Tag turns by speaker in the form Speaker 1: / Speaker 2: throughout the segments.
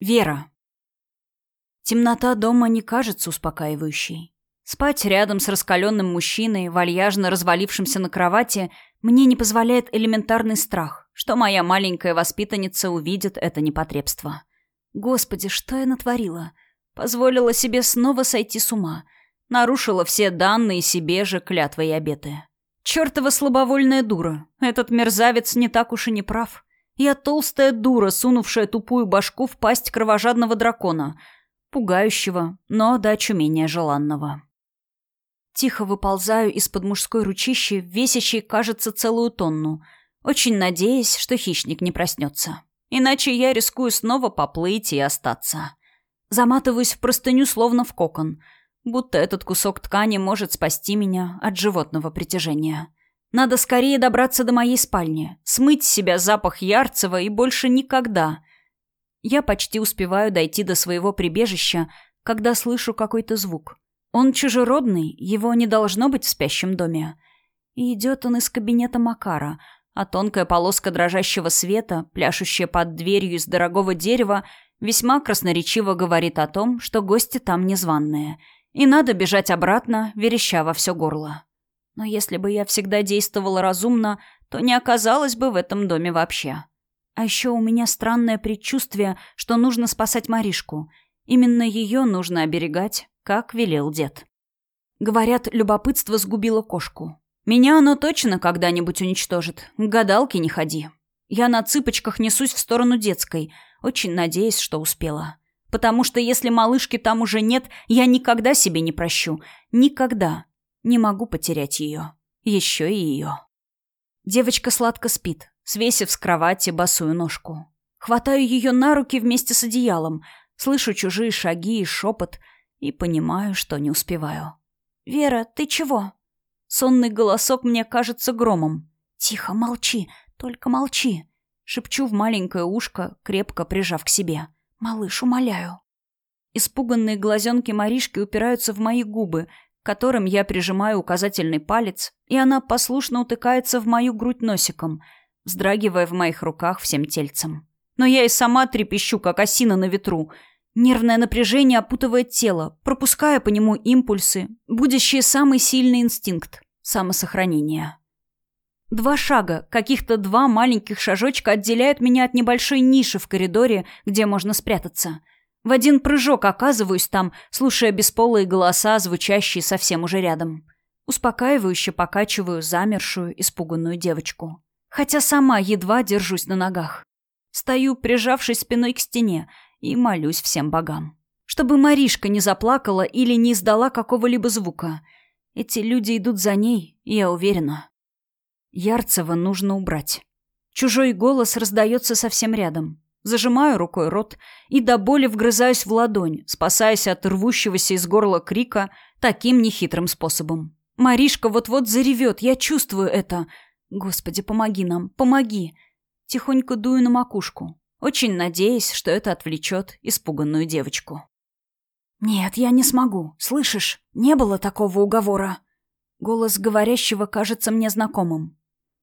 Speaker 1: Вера. Темнота дома не кажется успокаивающей. Спать рядом с раскаленным мужчиной, вальяжно развалившимся на кровати, мне не позволяет элементарный страх, что моя маленькая воспитанница увидит это непотребство. Господи, что я натворила? Позволила себе снова сойти с ума. Нарушила все данные себе же клятвы и обеты. Чёртова слабовольная дура. Этот мерзавец не так уж и не прав. Я толстая дура, сунувшая тупую башку в пасть кровожадного дракона. Пугающего, но до очумения желанного. Тихо выползаю из-под мужской ручищи, весящей, кажется, целую тонну, очень надеясь, что хищник не проснется. Иначе я рискую снова поплыть и остаться. Заматываюсь в простыню, словно в кокон, будто этот кусок ткани может спасти меня от животного притяжения. Надо скорее добраться до моей спальни, смыть с себя запах Ярцева и больше никогда. Я почти успеваю дойти до своего прибежища, когда слышу какой-то звук. Он чужеродный, его не должно быть в спящем доме. И идет он из кабинета Макара, а тонкая полоска дрожащего света, пляшущая под дверью из дорогого дерева, весьма красноречиво говорит о том, что гости там незваные, и надо бежать обратно, вереща во все горло. Но если бы я всегда действовала разумно, то не оказалась бы в этом доме вообще. А еще у меня странное предчувствие, что нужно спасать Маришку. Именно ее нужно оберегать, как велел дед. Говорят, любопытство сгубило кошку. Меня оно точно когда-нибудь уничтожит. К гадалке не ходи. Я на цыпочках несусь в сторону детской, очень надеясь, что успела. Потому что если малышки там уже нет, я никогда себе не прощу. Никогда. Не могу потерять ее. Еще и ее. Девочка сладко спит, свесив с кровати босую ножку. Хватаю ее на руки вместе с одеялом, слышу чужие шаги и шепот и понимаю, что не успеваю. «Вера, ты чего?» Сонный голосок мне кажется громом. «Тихо, молчи, только молчи!» Шепчу в маленькое ушко, крепко прижав к себе. «Малыш, умоляю!» Испуганные глазенки Маришки упираются в мои губы, которым я прижимаю указательный палец, и она послушно утыкается в мою грудь носиком, вздрагивая в моих руках всем тельцем. Но я и сама трепещу, как осина на ветру. Нервное напряжение опутывает тело, пропуская по нему импульсы, будущий самый сильный инстинкт — самосохранение. Два шага, каких-то два маленьких шажочка отделяют меня от небольшой ниши в коридоре, где можно спрятаться — в один прыжок оказываюсь там, слушая бесполые голоса, звучащие совсем уже рядом. Успокаивающе покачиваю замершую, испуганную девочку. Хотя сама едва держусь на ногах. Стою, прижавшись спиной к стене, и молюсь всем богам. Чтобы Маришка не заплакала или не издала какого-либо звука. Эти люди идут за ней, я уверена. Ярцева нужно убрать. Чужой голос раздается совсем рядом. Зажимаю рукой рот и до боли вгрызаюсь в ладонь, спасаясь от рвущегося из горла крика таким нехитрым способом. Маришка вот-вот заревет, я чувствую это. Господи, помоги нам, помоги. Тихонько дую на макушку, очень надеясь, что это отвлечет испуганную девочку. «Нет, я не смогу. Слышишь, не было такого уговора». Голос говорящего кажется мне знакомым.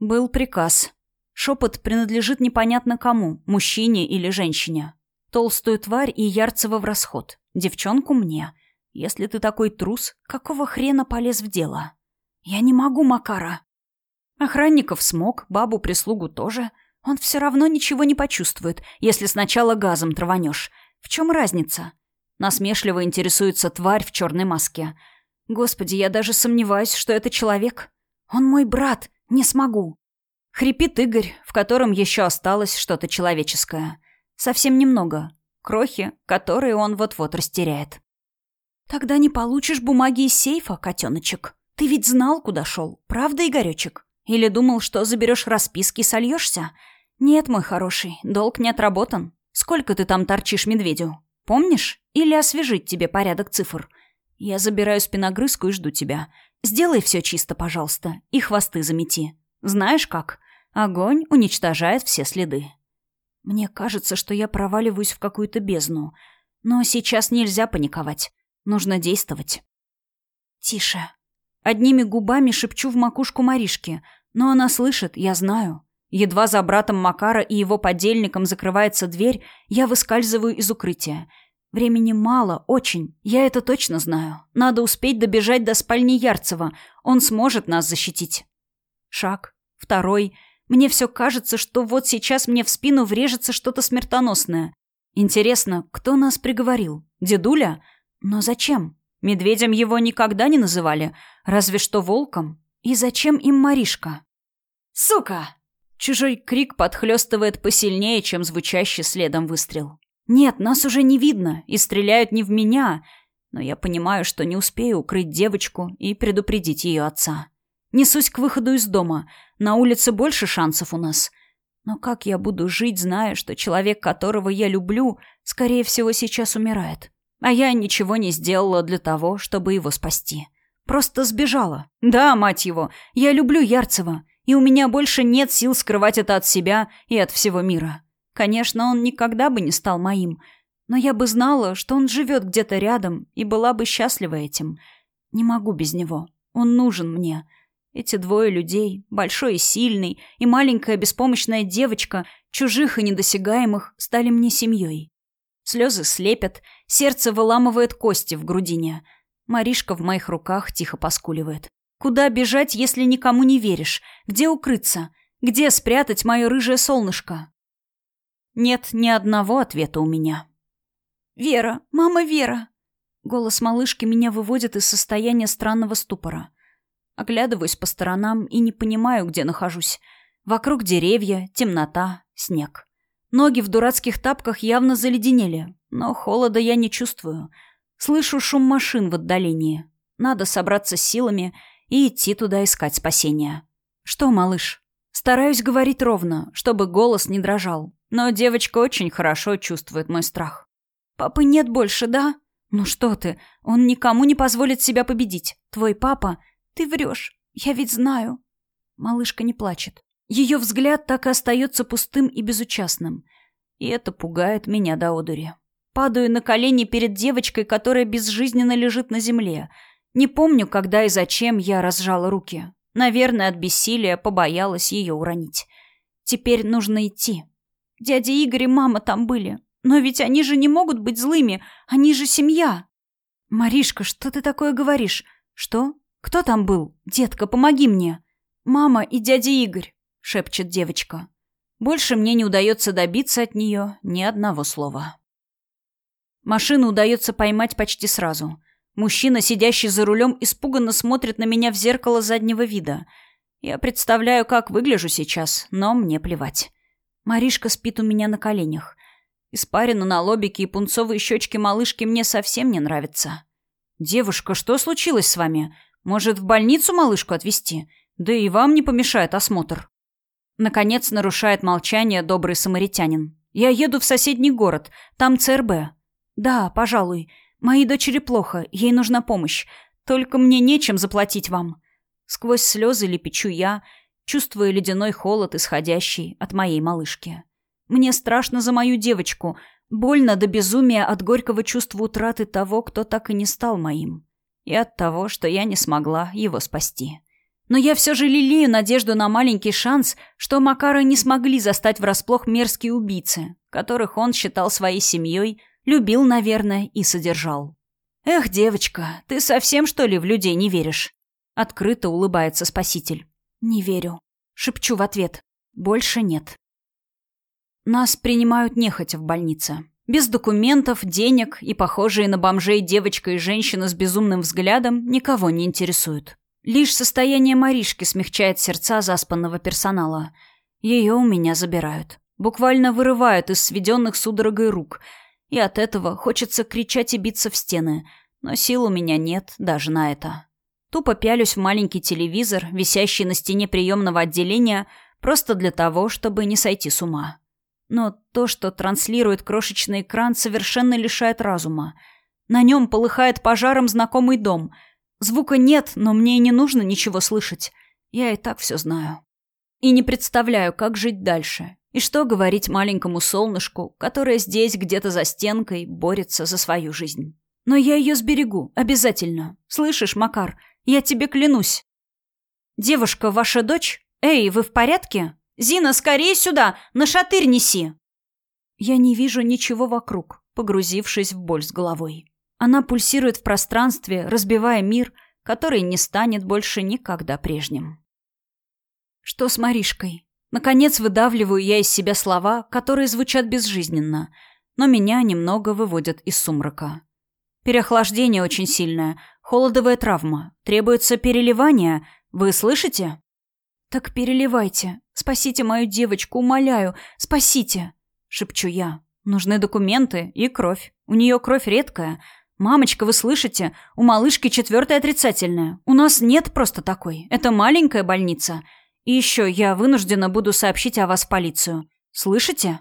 Speaker 1: «Был приказ», Шепот принадлежит непонятно кому, мужчине или женщине. Толстую тварь и Ярцева в расход. Девчонку мне. Если ты такой трус, какого хрена полез в дело? Я не могу, Макара. Охранников смог, бабу-прислугу тоже. Он все равно ничего не почувствует, если сначала газом траванешь. В чем разница? Насмешливо интересуется тварь в черной маске. Господи, я даже сомневаюсь, что это человек. Он мой брат, не смогу. Хрипит Игорь, в котором еще осталось что-то человеческое. Совсем немного. Крохи, которые он вот-вот растеряет. «Тогда не получишь бумаги из сейфа, котеночек. Ты ведь знал, куда шел, правда, Игоречек? Или думал, что заберешь расписки и сольешься? Нет, мой хороший, долг не отработан. Сколько ты там торчишь медведю? Помнишь? Или освежить тебе порядок цифр? Я забираю спиногрызку и жду тебя. Сделай все чисто, пожалуйста, и хвосты замети. Знаешь как? Огонь уничтожает все следы. Мне кажется, что я проваливаюсь в какую-то бездну. Но сейчас нельзя паниковать. Нужно действовать. Тише. Одними губами шепчу в макушку Маришки, но она слышит, я знаю. Едва за братом Макара и его подельником закрывается дверь, я выскальзываю из укрытия. Времени мало, очень. Я это точно знаю. Надо успеть добежать до спальни Ярцева. Он сможет нас защитить. Шаг. Второй. Мне все кажется, что вот сейчас мне в спину врежется что-то смертоносное. Интересно, кто нас приговорил? Дедуля? Но зачем? Медведем его никогда не называли. Разве что волком. И зачем им Маришка? «Сука!» Чужой крик подхлестывает посильнее, чем звучащий следом выстрел. Нет, нас уже не видно, и стреляют не в меня, но я понимаю, что не успею укрыть девочку и предупредить ее отца. Несусь к выходу из дома. На улице больше шансов у нас. Но как я буду жить, зная, что человек, которого я люблю, скорее всего, сейчас умирает? А я ничего не сделала для того, чтобы его спасти. Просто сбежала. Да, мать его, я люблю Ярцева и у меня больше нет сил скрывать это от себя и от всего мира. Конечно, он никогда бы не стал моим, но я бы знала, что он живет где-то рядом и была бы счастлива этим. Не могу без него. Он нужен мне. Эти двое людей, большой и сильный, и маленькая беспомощная девочка, чужих и недосягаемых, стали мне семьей. Слезы слепят, сердце выламывает кости в грудине. Маришка в моих руках тихо поскуливает. Куда бежать, если никому не веришь? Где укрыться? Где спрятать мое рыжее солнышко? Нет ни одного ответа у меня. «Вера! Мама Вера!» Голос малышки меня выводит из состояния странного ступора. Оглядываюсь по сторонам и не понимаю, где нахожусь. Вокруг деревья, темнота, снег. Ноги в дурацких тапках явно заледенели, но холода я не чувствую. Слышу шум машин в отдалении. Надо собраться с силами и идти туда искать спасения. «Что, малыш?» Стараюсь говорить ровно, чтобы голос не дрожал, но девочка очень хорошо чувствует мой страх. «Папы нет больше, да?» «Ну что ты, он никому не позволит себя победить. Твой папа... Ты врешь, я ведь знаю». Малышка не плачет. Ее взгляд так и остается пустым и безучастным. И это пугает меня до одури. Падаю на колени перед девочкой, которая безжизненно лежит на земле — не помню, когда и зачем я разжала руки. Наверное, от бессилия побоялась ее уронить. Теперь нужно идти. Дядя Игорь и мама там были. Но ведь они же не могут быть злыми. Они же семья. Маришка, что ты такое говоришь? Что? Кто там был? Детка, помоги мне. Мама и дядя Игорь, шепчет девочка. Больше мне не удается добиться от нее ни одного слова. Машину удается поймать почти сразу. Мужчина, сидящий за рулем, испуганно смотрит на меня в зеркало заднего вида. Я представляю, как выгляжу сейчас, но мне плевать. Маришка спит у меня на коленях. Испарина на лобике и пунцовые щечки малышки мне совсем не нравятся. «Девушка, что случилось с вами? Может, в больницу малышку отвезти? Да и вам не помешает осмотр». Наконец нарушает молчание добрый самаритянин. «Я еду в соседний город. Там ЦРБ». «Да, пожалуй. Моей дочери плохо, ей нужна помощь. Только мне нечем заплатить вам. Сквозь слезы лепечу я, чувствуя ледяной холод, исходящий от моей малышки. Мне страшно за мою девочку, больно до безумия от горького чувства утраты того, кто так и не стал моим. И от того, что я не смогла его спасти. Но я все же лелею надежду на маленький шанс, что Макара не смогли застать врасплох мерзкие убийцы, которых он считал своей семьей Любил, наверное, и содержал. «Эх, девочка, ты совсем, что ли, в людей не веришь?» Открыто улыбается спаситель. «Не верю». Шепчу в ответ. «Больше нет». Нас принимают нехотя в больнице. Без документов, денег и похожие на бомжей девочка и женщина с безумным взглядом никого не интересуют. Лишь состояние Маришки смягчает сердца заспанного персонала. Ее у меня забирают. Буквально вырывают из сведенных судорогой рук – и от этого хочется кричать и биться в стены, но сил у меня нет даже на это. Тупо пялюсь в маленький телевизор, висящий на стене приемного отделения, просто для того, чтобы не сойти с ума. Но то, что транслирует крошечный экран, совершенно лишает разума. На нем полыхает пожаром знакомый дом. Звука нет, но мне и не нужно ничего слышать. Я и так все знаю. И не представляю, как жить дальше. И что говорить маленькому солнышку, которое здесь, где-то за стенкой, борется за свою жизнь? Но я ее сберегу, обязательно. Слышишь, Макар, я тебе клянусь. Девушка, ваша дочь? Эй, вы в порядке? Зина, скорее сюда! На шатырь неси!» Я не вижу ничего вокруг, погрузившись в боль с головой. Она пульсирует в пространстве, разбивая мир, который не станет больше никогда прежним. Что с Маришкой? Наконец выдавливаю я из себя слова, которые звучат безжизненно, но меня немного выводят из сумрака. Переохлаждение очень сильное, холодовая травма, требуется переливание. Вы слышите? Так переливайте. Спасите мою девочку, умоляю, спасите, шепчу я. Нужны документы и кровь. У нее кровь редкая. Мамочка, вы слышите? У малышки четвертая отрицательная. У нас нет просто такой. Это маленькая больница. И еще я вынуждена буду сообщить о вас в полицию. Слышите?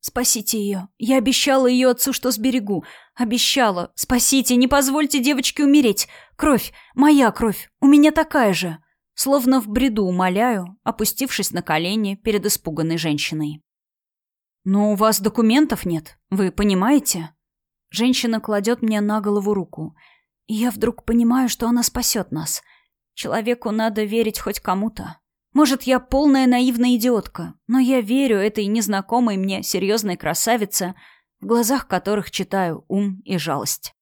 Speaker 1: Спасите ее. Я обещала ее отцу, что сберегу. Обещала. Спасите, не позвольте девочке умереть. Кровь. Моя кровь. У меня такая же. Словно в бреду умоляю, опустившись на колени перед испуганной женщиной. «Но у вас документов нет, вы понимаете?» Женщина кладет мне на голову руку. И я вдруг понимаю, что она спасет нас. Человеку надо верить хоть кому-то. Может, я полная наивная идиотка, но я верю этой незнакомой мне серьезной красавице, в глазах которых читаю ум и жалость.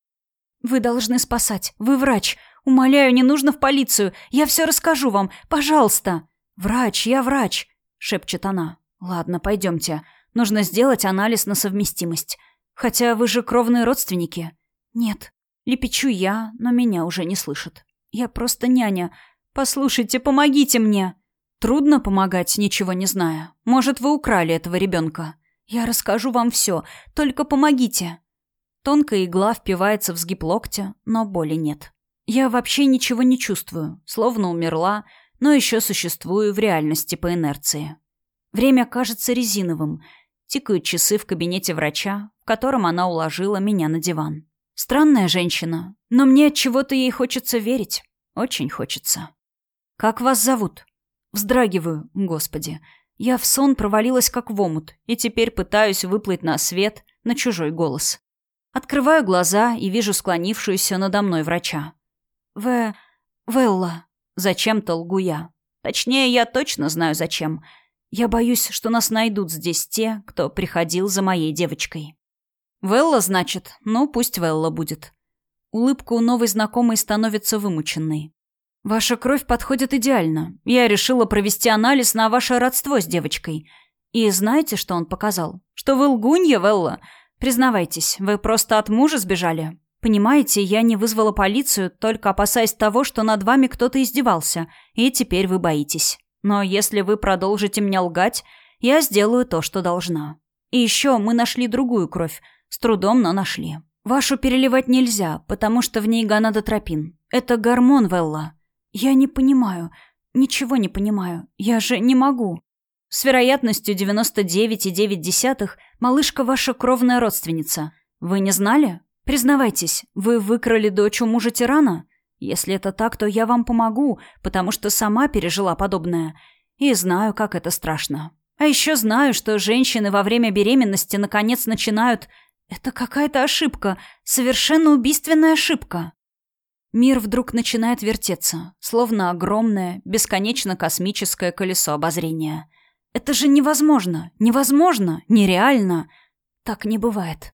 Speaker 1: «Вы должны спасать. Вы врач. Умоляю, не нужно в полицию. Я все расскажу вам. Пожалуйста». «Врач, я врач», — шепчет она. «Ладно, пойдемте. Нужно сделать анализ на совместимость. Хотя вы же кровные родственники». «Нет». Лепечу я, но меня уже не слышат. «Я просто няня. Послушайте, помогите мне». Трудно помогать, ничего не зная. Может, вы украли этого ребенка. Я расскажу вам все, только помогите. Тонкая игла впивается в сгиб локтя, но боли нет. Я вообще ничего не чувствую, словно умерла, но еще существую в реальности по инерции. Время кажется резиновым. Тикают часы в кабинете врача, в котором она уложила меня на диван. Странная женщина, но мне от чего-то ей хочется верить. Очень хочется. Как вас зовут? Вздрагиваю, господи. Я в сон провалилась как в омут, и теперь пытаюсь выплыть на свет, на чужой голос. Открываю глаза и вижу склонившуюся надо мной врача. «В... Велла». Зачем-то лгу я. Точнее, я точно знаю зачем. Я боюсь, что нас найдут здесь те, кто приходил за моей девочкой. «Велла, значит? Ну, пусть Велла будет». Улыбка у новой знакомой становится вымученной. Ваша кровь подходит идеально. Я решила провести анализ на ваше родство с девочкой. И знаете, что он показал? Что вы лгунья, Велла. Признавайтесь, вы просто от мужа сбежали. Понимаете, я не вызвала полицию, только опасаясь того, что над вами кто-то издевался, и теперь вы боитесь. Но если вы продолжите меня лгать, я сделаю то, что должна. И еще мы нашли другую кровь. С трудом, но нашли. Вашу переливать нельзя, потому что в ней гонадотропин. Это гормон, Велла. «Я не понимаю. Ничего не понимаю. Я же не могу». С вероятностью 99,9 малышка ваша кровная родственница. Вы не знали? Признавайтесь, вы выкрали дочь у мужа тирана? Если это так, то я вам помогу, потому что сама пережила подобное. И знаю, как это страшно. А еще знаю, что женщины во время беременности наконец начинают... Это какая-то ошибка, совершенно убийственная ошибка. Мир вдруг начинает вертеться, словно огромное, бесконечно космическое колесо обозрения. Это же невозможно, невозможно, нереально. Так не бывает.